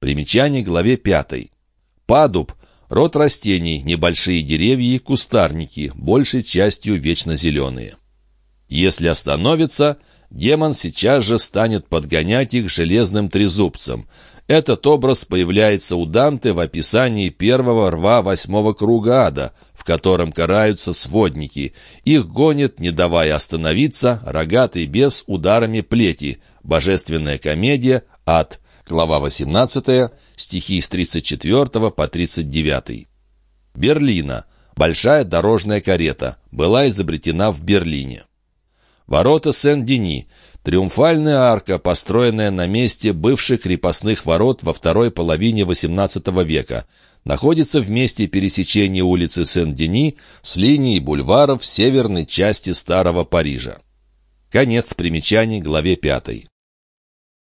Примечание главе 5. Падуб – род растений, небольшие деревья и кустарники, большей частью вечно зеленые. Если остановится, демон сейчас же станет подгонять их железным трезубцем. Этот образ появляется у Данте в описании первого рва восьмого круга ада, в котором караются сводники. Их гонит, не давая остановиться, рогатый бес ударами плети. Божественная комедия «Ад», глава 18, стихи с 34 по 39. Берлина. Большая дорожная карета. Была изобретена в Берлине. Ворота Сен-Дени. Триумфальная арка, построенная на месте бывших крепостных ворот во второй половине XVIII века. Находится в месте пересечения улицы Сен-Дени с линией бульваров северной части Старого Парижа. Конец примечаний главе 5.